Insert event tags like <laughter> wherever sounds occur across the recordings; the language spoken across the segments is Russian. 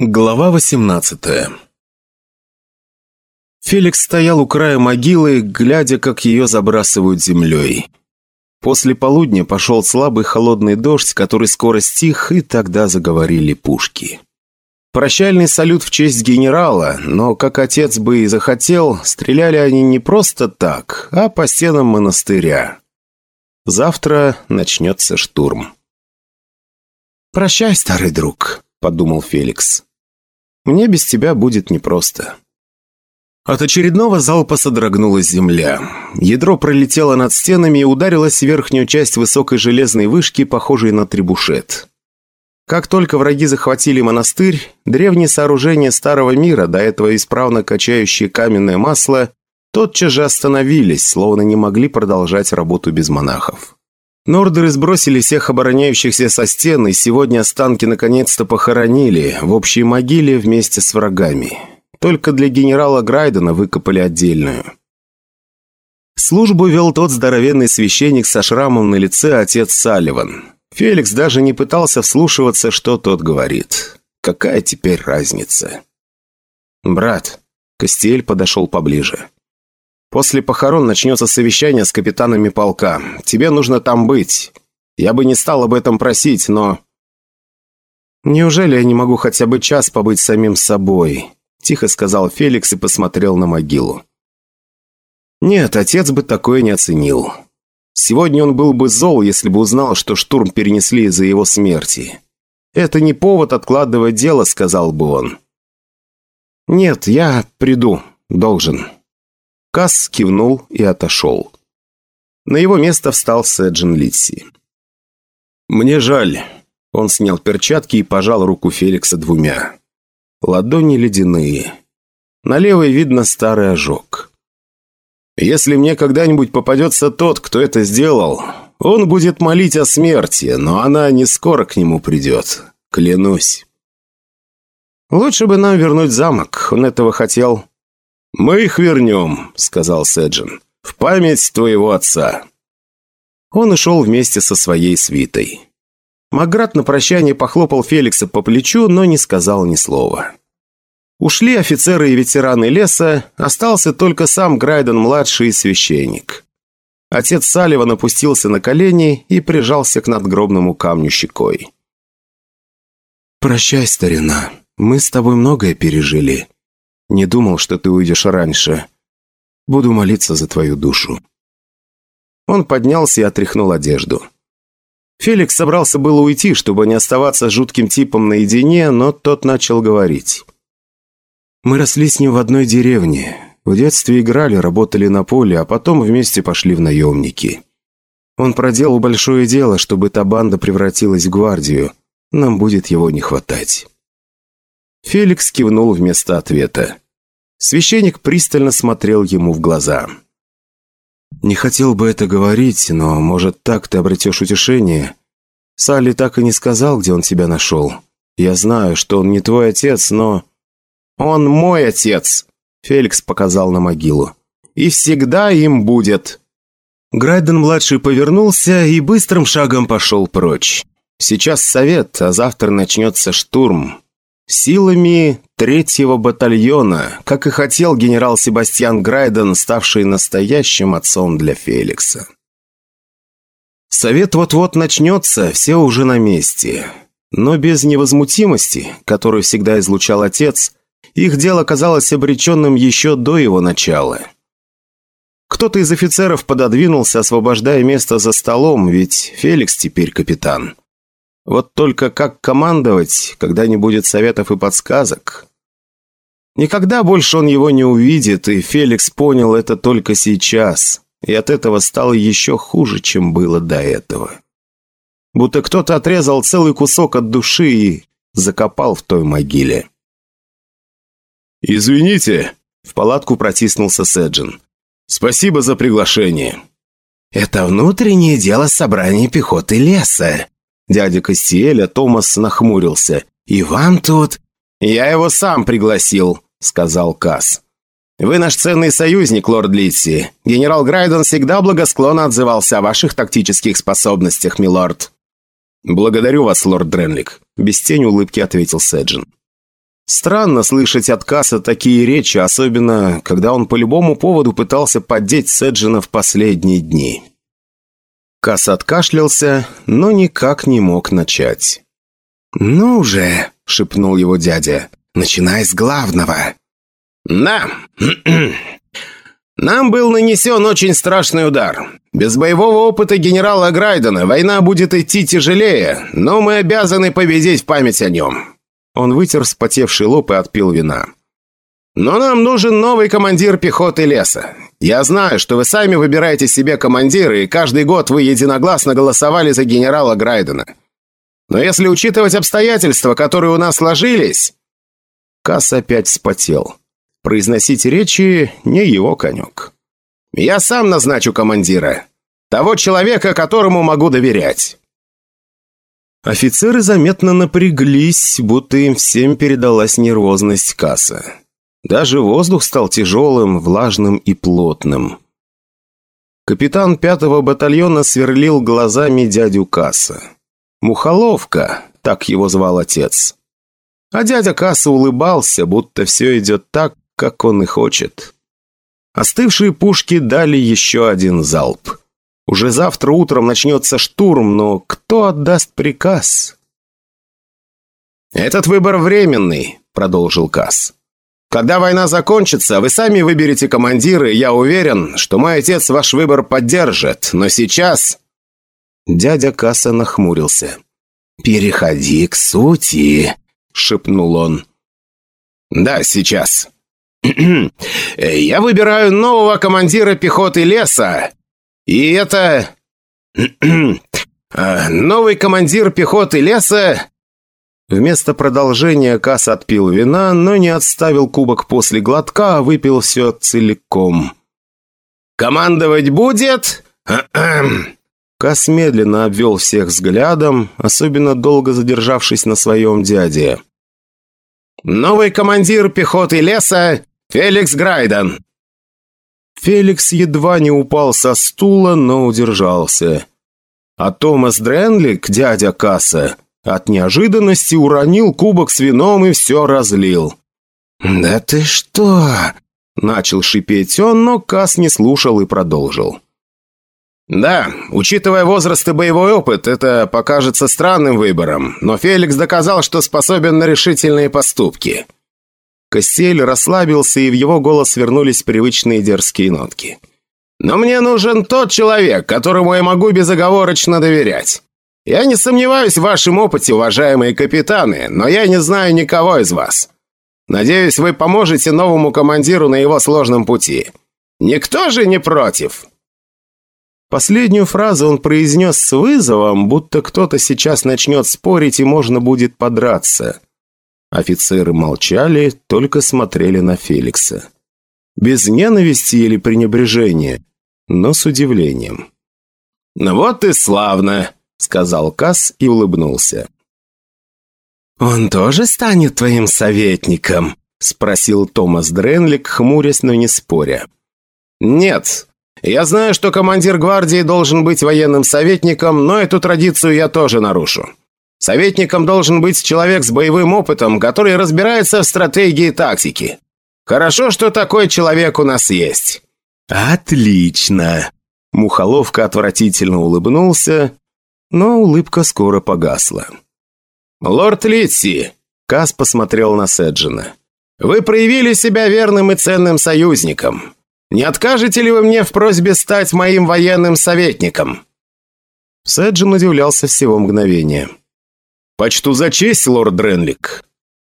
Глава 18 Феликс стоял у края могилы, глядя, как ее забрасывают землей. После полудня пошел слабый холодный дождь, который скоро стих, и тогда заговорили пушки. Прощальный салют в честь генерала, но, как отец бы и захотел, стреляли они не просто так, а по стенам монастыря. Завтра начнется штурм. «Прощай, старый друг», подумал Феликс. «Мне без тебя будет непросто». От очередного залпа содрогнулась земля. Ядро пролетело над стенами и ударилось в верхнюю часть высокой железной вышки, похожей на трибушет. Как только враги захватили монастырь, древние сооружения Старого Мира, до этого исправно качающие каменное масло, тотчас же остановились, словно не могли продолжать работу без монахов. Нордеры сбросили всех обороняющихся со стен, и сегодня останки наконец-то похоронили в общей могиле вместе с врагами. Только для генерала Грайдена выкопали отдельную. Службу вел тот здоровенный священник со шрамом на лице отец Салливан. Феликс даже не пытался вслушиваться, что тот говорит. Какая теперь разница? «Брат», — Костель подошел поближе. После похорон начнется совещание с капитанами полка. Тебе нужно там быть. Я бы не стал об этом просить, но...» «Неужели я не могу хотя бы час побыть самим собой?» Тихо сказал Феликс и посмотрел на могилу. «Нет, отец бы такое не оценил. Сегодня он был бы зол, если бы узнал, что штурм перенесли из-за его смерти. Это не повод откладывать дело», — сказал бы он. «Нет, я приду. Должен». Касс кивнул и отошел. На его место встал Сэджин Литси. «Мне жаль». Он снял перчатки и пожал руку Феликса двумя. Ладони ледяные. На левой видно старый ожог. «Если мне когда-нибудь попадется тот, кто это сделал, он будет молить о смерти, но она не скоро к нему придет. Клянусь». «Лучше бы нам вернуть замок, он этого хотел», «Мы их вернем», — сказал Сэджин. «В память твоего отца». Он ушел вместе со своей свитой. Маград на прощание похлопал Феликса по плечу, но не сказал ни слова. Ушли офицеры и ветераны леса, остался только сам Грайден-младший и священник. Отец Салливан опустился на колени и прижался к надгробному камню щекой. «Прощай, старина, мы с тобой многое пережили. Не думал, что ты уйдешь раньше. Буду молиться за твою душу». Он поднялся и отряхнул одежду. Феликс собрался было уйти, чтобы не оставаться с жутким типом наедине, но тот начал говорить. «Мы росли с ним в одной деревне. В детстве играли, работали на поле, а потом вместе пошли в наемники. Он проделал большое дело, чтобы та банда превратилась в гвардию. Нам будет его не хватать». Феликс кивнул вместо ответа. Священник пристально смотрел ему в глаза. «Не хотел бы это говорить, но, может, так ты обретешь утешение. Салли так и не сказал, где он тебя нашел. Я знаю, что он не твой отец, но...» «Он мой отец!» Феликс показал на могилу. «И всегда им будет!» Грайден-младший повернулся и быстрым шагом пошел прочь. «Сейчас совет, а завтра начнется штурм. Силами третьего батальона, как и хотел генерал Себастьян Грайден, ставший настоящим отцом для Феликса. Совет вот-вот начнется, все уже на месте. Но без невозмутимости, которую всегда излучал отец, их дело казалось обреченным еще до его начала. Кто-то из офицеров пододвинулся, освобождая место за столом, ведь Феликс теперь капитан. Вот только как командовать, когда не будет советов и подсказок? Никогда больше он его не увидит, и Феликс понял это только сейчас, и от этого стало еще хуже, чем было до этого. Будто кто-то отрезал целый кусок от души и закопал в той могиле. «Извините», — в палатку протиснулся Сэджин. «Спасибо за приглашение». «Это внутреннее дело собрания пехоты леса», Дядя Костиэля Томас нахмурился. «И вам тут...» «Я его сам пригласил», — сказал Касс. «Вы наш ценный союзник, лорд Литси. Генерал Грайден всегда благосклонно отзывался о ваших тактических способностях, милорд». «Благодарю вас, лорд Дренлик», — без тени улыбки ответил Сэджин. Странно слышать от Касса такие речи, особенно когда он по любому поводу пытался поддеть Седжина в последние дни. Касс откашлялся, но никак не мог начать. «Ну же!» — шепнул его дядя. «Начинай с главного!» «Да! Нам был нанесен очень страшный удар. Без боевого опыта генерала Грайдена война будет идти тяжелее, но мы обязаны победить в память о нем. Он вытер вспотевший лоб и отпил вина. «Но нам нужен новый командир пехоты леса. Я знаю, что вы сами выбираете себе командира, и каждый год вы единогласно голосовали за генерала Грайдена. Но если учитывать обстоятельства, которые у нас сложились...» Касс опять вспотел. Произносить речи не его конек. «Я сам назначу командира. Того человека, которому могу доверять». Офицеры заметно напряглись, будто им всем передалась нервозность касса. Даже воздух стал тяжелым, влажным и плотным. Капитан пятого батальона сверлил глазами дядю Касса. «Мухоловка», так его звал отец. А дядя Касса улыбался, будто все идет так, как он и хочет. Остывшие пушки дали еще один залп. Уже завтра утром начнется штурм, но кто отдаст приказ? «Этот выбор временный», — продолжил Касс. «Когда война закончится, вы сами выберете командира, и я уверен, что мой отец ваш выбор поддержит, но сейчас...» Дядя Касса нахмурился. «Переходи к сути», — шепнул он. «Да, сейчас. <clears throat> Я выбираю нового командира пехоты леса, и это... <clears throat> А, новый командир пехоты леса...» Вместо продолжения Касс отпил вина, но не отставил кубок после глотка, а выпил все целиком. «Командовать будет...» <clears throat> Касс медленно обвел всех взглядом, особенно долго задержавшись на своем дяде. «Новый командир пехоты леса Феликс Грайден!» Феликс едва не упал со стула, но удержался. А Томас Дренлик, дядя Касса, от неожиданности уронил кубок с вином и все разлил. «Да ты что?» – начал шипеть он, но Касс не слушал и продолжил. «Да, учитывая возраст и боевой опыт, это покажется странным выбором, но Феликс доказал, что способен на решительные поступки. Костель расслабился, и в его голос вернулись привычные дерзкие нотки. «Но мне нужен тот человек, которому я могу безоговорочно доверять. Я не сомневаюсь в вашем опыте, уважаемые капитаны, но я не знаю никого из вас. Надеюсь, вы поможете новому командиру на его сложном пути. Никто же не против!» Последнюю фразу он произнес с вызовом, будто кто-то сейчас начнет спорить и можно будет подраться. Офицеры молчали, только смотрели на Феликса. Без ненависти или пренебрежения, но с удивлением. «Ну вот и славно», — сказал Касс и улыбнулся. «Он тоже станет твоим советником?» — спросил Томас Дренлик, хмурясь, но не споря. «Нет. Я знаю, что командир гвардии должен быть военным советником, но эту традицию я тоже нарушу. Советником должен быть человек с боевым опытом, который разбирается в стратегии и тактике. Хорошо, что такой человек у нас есть». «Отлично!» Мухоловка отвратительно улыбнулся, но улыбка скоро погасла. «Лорд Литси!» Кас посмотрел на Седжина. «Вы проявили себя верным и ценным союзником. Не откажете ли вы мне в просьбе стать моим военным советником?» Седжин удивлялся всего мгновения. «Почту за честь, лорд Дренлик».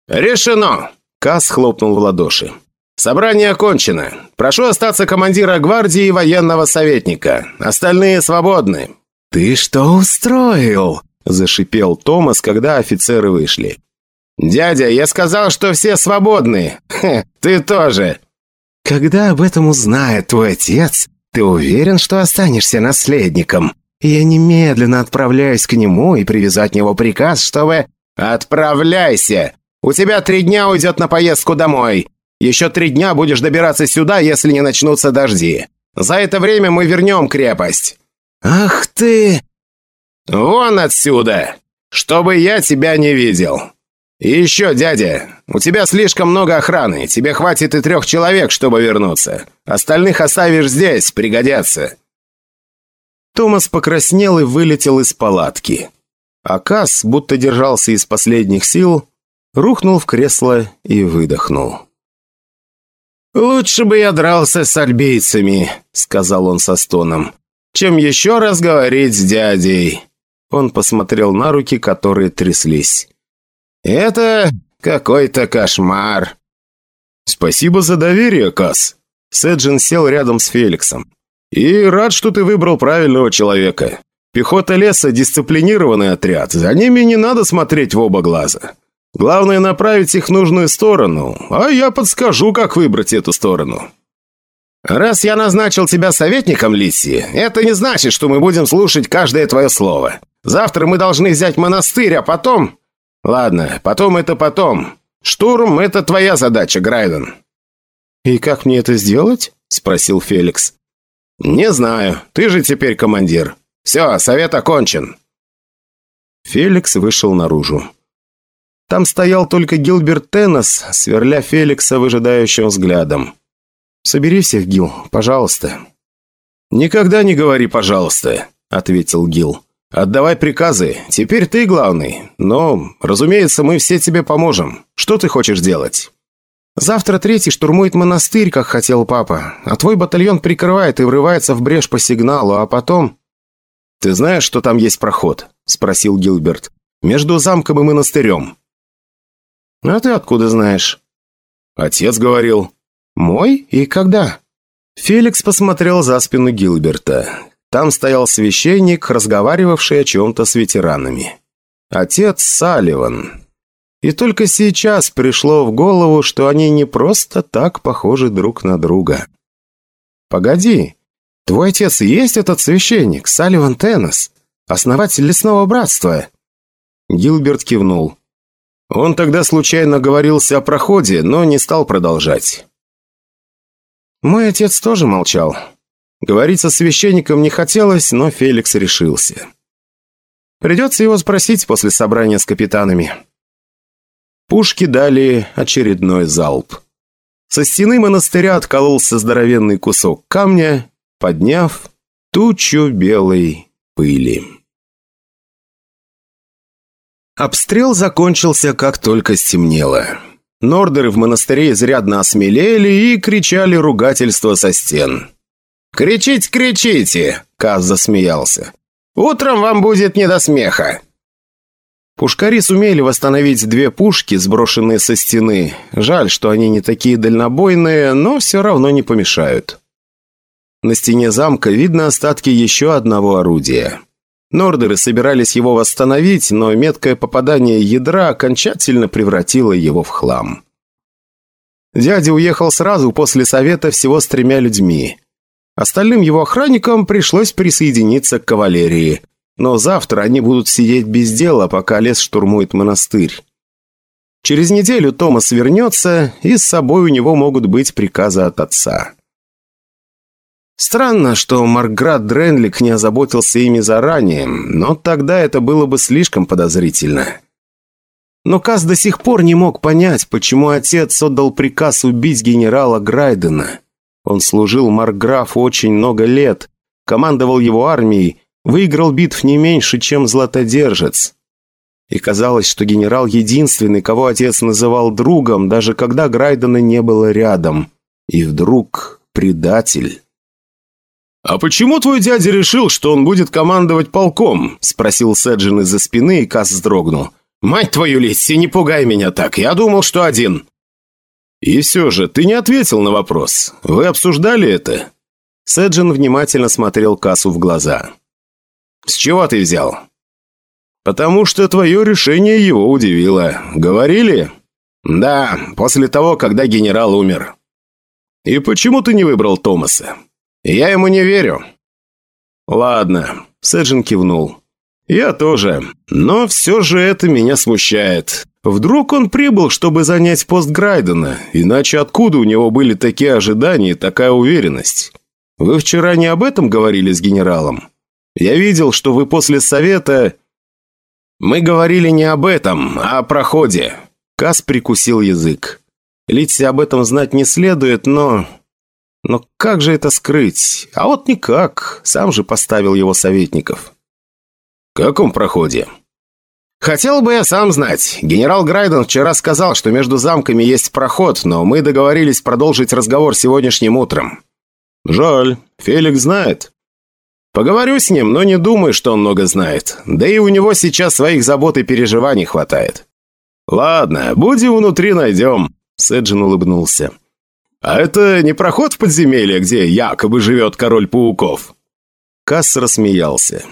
«Решено!» Касс хлопнул в ладоши. «Собрание окончено. Прошу остаться командира гвардии и военного советника. Остальные свободны». «Ты что устроил?» – зашипел Томас, когда офицеры вышли. «Дядя, я сказал, что все свободны. Хе, ты тоже». «Когда об этом узнает твой отец, ты уверен, что останешься наследником?» Я немедленно отправляюсь к нему и привезу от него приказ, чтобы... Отправляйся! У тебя три дня уйдет на поездку домой. Еще три дня будешь добираться сюда, если не начнутся дожди. За это время мы вернем крепость. Ах ты! Вон отсюда! Чтобы я тебя не видел!» И еще, дядя, у тебя слишком много охраны. Тебе хватит и трех человек, чтобы вернуться. Остальных оставишь здесь, пригодятся». Томас покраснел и вылетел из палатки. А Касс, будто держался из последних сил, рухнул в кресло и выдохнул. «Лучше бы я дрался с альбийцами», — сказал он со стоном, «чем еще раз говорить с дядей». Он посмотрел на руки, которые тряслись. «Это какой-то кошмар». «Спасибо за доверие, Касс». Сэджин сел рядом с Феликсом. «И рад, что ты выбрал правильного человека. Пехота леса – дисциплинированный отряд. За ними не надо смотреть в оба глаза. Главное – направить их в нужную сторону, а я подскажу, как выбрать эту сторону». «Раз я назначил тебя советником, Лисси, это не значит, что мы будем слушать каждое твое слово. Завтра мы должны взять монастырь, а потом...» «Ладно, потом это потом. Штурм – это твоя задача, Грайден». «И как мне это сделать?» – спросил Феликс. «Не знаю. Ты же теперь командир. Все, совет окончен». Феликс вышел наружу. Там стоял только Гилберт Теннес, сверля Феликса выжидающим взглядом. «Собери всех, Гил, пожалуйста». «Никогда не говори «пожалуйста», — ответил Гил. «Отдавай приказы. Теперь ты главный. Но, разумеется, мы все тебе поможем. Что ты хочешь делать?» Завтра третий штурмует монастырь, как хотел папа, а твой батальон прикрывает и врывается в брешь по сигналу, а потом...» «Ты знаешь, что там есть проход?» – спросил Гилберт. «Между замком и монастырем». «А ты откуда знаешь?» «Отец говорил». «Мой? И когда?» Феликс посмотрел за спину Гилберта. Там стоял священник, разговаривавший о чем-то с ветеранами. Отец Салливан. И только сейчас пришло в голову, что они не просто так похожи друг на друга. «Погоди, твой отец есть этот священник, Салливан Теннес, основатель лесного братства?» Гилберт кивнул. Он тогда случайно говорился о проходе, но не стал продолжать. Мой отец тоже молчал. Говорить со священником не хотелось, но Феликс решился. Придется его спросить после собрания с капитанами. Пушки дали очередной залп. Со стены монастыря откололся здоровенный кусок камня, подняв тучу белой пыли. Обстрел закончился, как только стемнело. Нордеры в монастыре изрядно осмелели и кричали ругательства со стен. «Кричите, кричите!» – Каз засмеялся. «Утром вам будет не до смеха!» Пушкари сумели восстановить две пушки, сброшенные со стены. Жаль, что они не такие дальнобойные, но все равно не помешают. На стене замка видно остатки еще одного орудия. Нордеры собирались его восстановить, но меткое попадание ядра окончательно превратило его в хлам. Дядя уехал сразу после совета всего с тремя людьми. Остальным его охранникам пришлось присоединиться к кавалерии – но завтра они будут сидеть без дела, пока лес штурмует монастырь. Через неделю Томас вернется, и с собой у него могут быть приказы от отца. Странно, что Маркград Дренлик не озаботился ими заранее, но тогда это было бы слишком подозрительно. Но Каз до сих пор не мог понять, почему отец отдал приказ убить генерала Грайдена. Он служил Маркграфу очень много лет, командовал его армией, выиграл битв не меньше, чем Златодержец. И казалось, что генерал единственный, кого отец называл другом, даже когда Грайдена не было рядом. И вдруг предатель. «А почему твой дядя решил, что он будет командовать полком?» – спросил Сэджин из-за спины, и Касс вздрогнул. «Мать твою, Лисси, не пугай меня так, я думал, что один». «И все же, ты не ответил на вопрос. Вы обсуждали это?» Сэджин внимательно смотрел Кассу в глаза. «С чего ты взял?» «Потому что твое решение его удивило. Говорили?» «Да, после того, когда генерал умер». «И почему ты не выбрал Томаса?» «Я ему не верю». «Ладно», — Сэджин кивнул. «Я тоже. Но все же это меня смущает. Вдруг он прибыл, чтобы занять пост Грайдена, иначе откуда у него были такие ожидания и такая уверенность? Вы вчера не об этом говорили с генералом?» Я видел, что вы после совета...» «Мы говорили не об этом, а о проходе. Кас прикусил язык. Литси об этом знать не следует, но... Но как же это скрыть? А вот никак. Сам же поставил его советников. «В каком проходе?» «Хотел бы я сам знать. Генерал Грайден вчера сказал, что между замками есть проход, но мы договорились продолжить разговор сегодняшним утром». «Жаль. Феликс знает». «Поговорю с ним, но не думаю, что он много знает. Да и у него сейчас своих забот и переживаний хватает». «Ладно, будем внутри найдем», — Сэджин улыбнулся. «А это не проход в подземелье, где якобы живет король пауков?» Касс рассмеялся.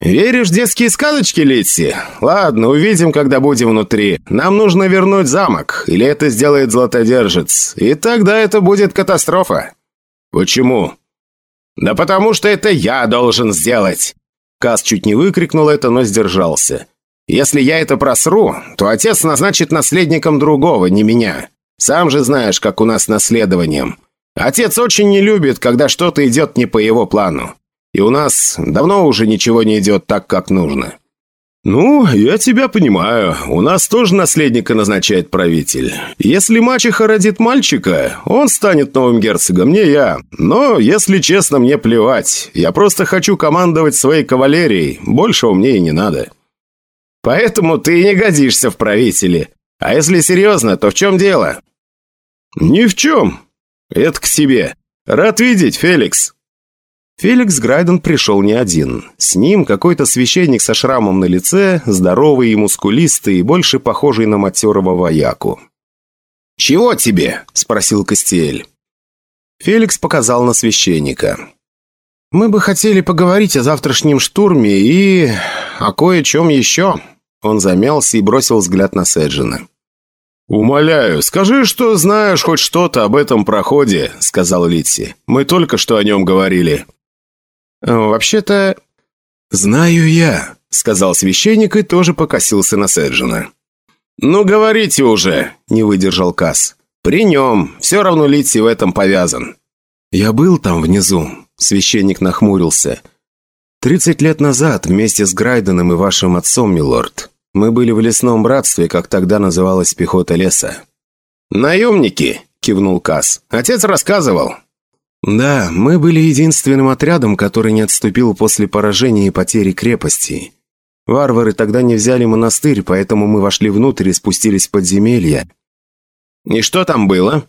«Веришь в детские сказочки, Литси? Ладно, увидим, когда будем внутри. Нам нужно вернуть замок, или это сделает Златодержец. И тогда это будет катастрофа». «Почему?» «Да потому что это я должен сделать!» Кас чуть не выкрикнул это, но сдержался. «Если я это просру, то отец назначит наследником другого, не меня. Сам же знаешь, как у нас с наследованием. Отец очень не любит, когда что-то идет не по его плану. И у нас давно уже ничего не идет так, как нужно». «Ну, я тебя понимаю. У нас тоже наследника назначает правитель. Если мачеха родит мальчика, он станет новым герцогом, не я. Но, если честно, мне плевать. Я просто хочу командовать своей кавалерией. Большего мне и не надо». «Поэтому ты не годишься в правители. А если серьезно, то в чем дело?» «Ни в чем. Это к тебе. Рад видеть, Феликс». Феликс Грайден пришел не один. С ним какой-то священник со шрамом на лице, здоровый и мускулистый, и больше похожий на матерого вояку. «Чего тебе?» – спросил Костель. Феликс показал на священника. «Мы бы хотели поговорить о завтрашнем штурме и... о кое-чем еще». Он замялся и бросил взгляд на Седжина. «Умоляю, скажи, что знаешь хоть что-то об этом проходе», — сказал Литси. «Мы только что о нем говорили». «Вообще-то...» «Знаю я», — сказал священник и тоже покосился на Седжина. «Ну, говорите уже», — не выдержал Касс. «При нем. Все равно Литси в этом повязан». «Я был там внизу», — священник нахмурился. «Тридцать лет назад вместе с Грайденом и вашим отцом, милорд. Мы были в лесном братстве, как тогда называлась пехота леса». «Наемники», — кивнул Касс. «Отец рассказывал». «Да, мы были единственным отрядом, который не отступил после поражения и потери крепости. Варвары тогда не взяли монастырь, поэтому мы вошли внутрь и спустились в подземелье». «И что там было?»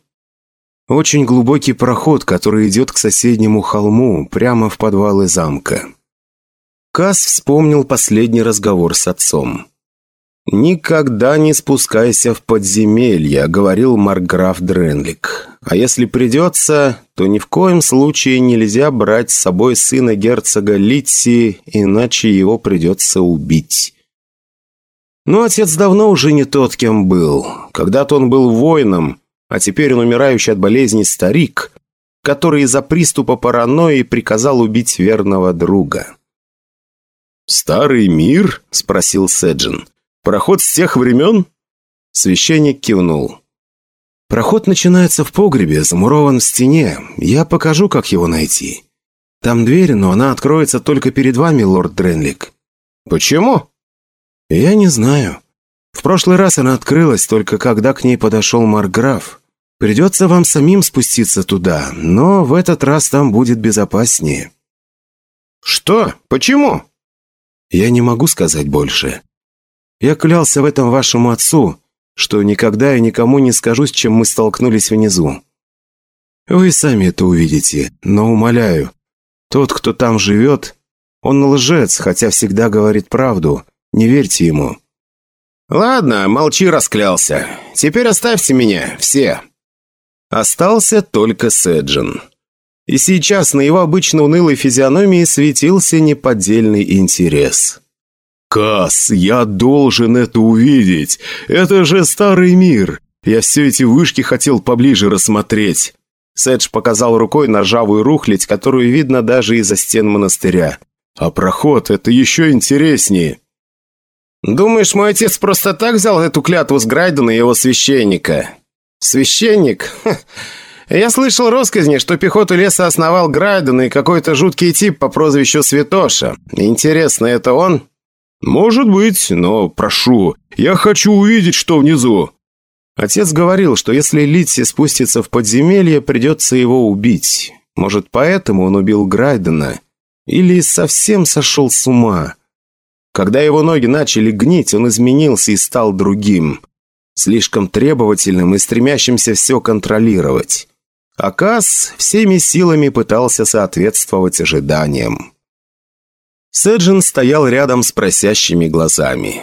«Очень глубокий проход, который идет к соседнему холму, прямо в подвалы замка». Кас вспомнил последний разговор с отцом. «Никогда не спускайся в подземелье», — говорил Марграф Дренлик. «А если придется, то ни в коем случае нельзя брать с собой сына герцога Литси, иначе его придется убить». Но отец давно уже не тот, кем был. Когда-то он был воином, а теперь он умирающий от болезни старик, который из-за приступа паранойи приказал убить верного друга. «Старый мир?» — спросил Седжин. Проход с тех времен?» Священник кивнул. «Проход начинается в погребе, замурован в стене. Я покажу, как его найти. Там дверь, но она откроется только перед вами, лорд Дренлик». «Почему?» «Я не знаю. В прошлый раз она открылась, только когда к ней подошел Марграф. Придется вам самим спуститься туда, но в этот раз там будет безопаснее». «Что? Почему?» «Я не могу сказать больше. Я клялся в этом вашему отцу, что никогда и никому не скажу, с чем мы столкнулись внизу. Вы сами это увидите, но умоляю, тот, кто там живет, он лжец, хотя всегда говорит правду. Не верьте ему». «Ладно, молчи, расклялся. Теперь оставьте меня, все». Остался только Сэджин. И сейчас на его обычно унылой физиономии светился неподдельный интерес. «Касс, я должен это увидеть! Это же старый мир! Я все эти вышки хотел поближе рассмотреть!» Сэдж показал рукой на ржавую рухлядь, которую видно даже из-за стен монастыря. «А проход — это еще интереснее!» «Думаешь, мой отец просто так взял эту клятву с Грайдена и его священника?» «Священник? Ха. Я слышал россказни, что пехоту леса основал Грайден и какой-то жуткий тип по прозвищу Святоша. Интересно, это он?» «Может быть, но прошу, я хочу увидеть, что внизу». Отец говорил, что если Литси спустится в подземелье, придется его убить. Может, поэтому он убил Грайдена? Или совсем сошел с ума? Когда его ноги начали гнить, он изменился и стал другим. Слишком требовательным и стремящимся все контролировать. Акас всеми силами пытался соответствовать ожиданиям. Сэджин стоял рядом с просящими глазами.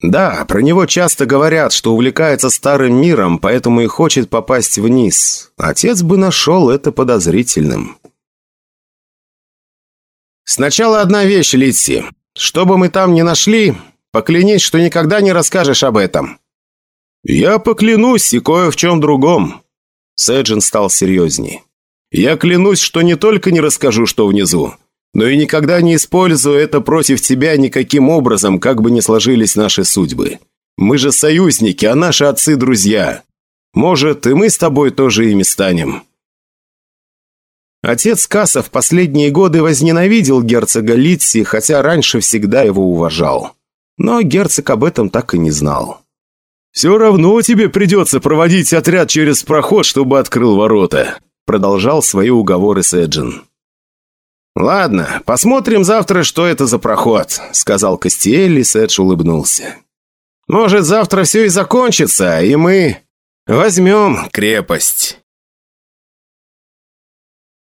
Да, про него часто говорят, что увлекается старым миром, поэтому и хочет попасть вниз. Отец бы нашел это подозрительным. «Сначала одна вещь, Литси. Что бы мы там ни нашли, поклянись, что никогда не расскажешь об этом». «Я поклянусь и кое в чем другом». Сэджин стал серьезней. «Я клянусь, что не только не расскажу, что внизу, но и никогда не использую это против тебя никаким образом, как бы ни сложились наши судьбы. Мы же союзники, а наши отцы – друзья. Может, и мы с тобой тоже ими станем». Отец Касса в последние годы возненавидел герцога Литси, хотя раньше всегда его уважал. Но герцог об этом так и не знал. «Все равно тебе придется проводить отряд через проход, чтобы открыл ворота», продолжал свои уговоры Сэджин. «Ладно, посмотрим завтра, что это за проход», — сказал Кастиэль, и Сэдж улыбнулся. «Может, завтра все и закончится, и мы возьмем крепость».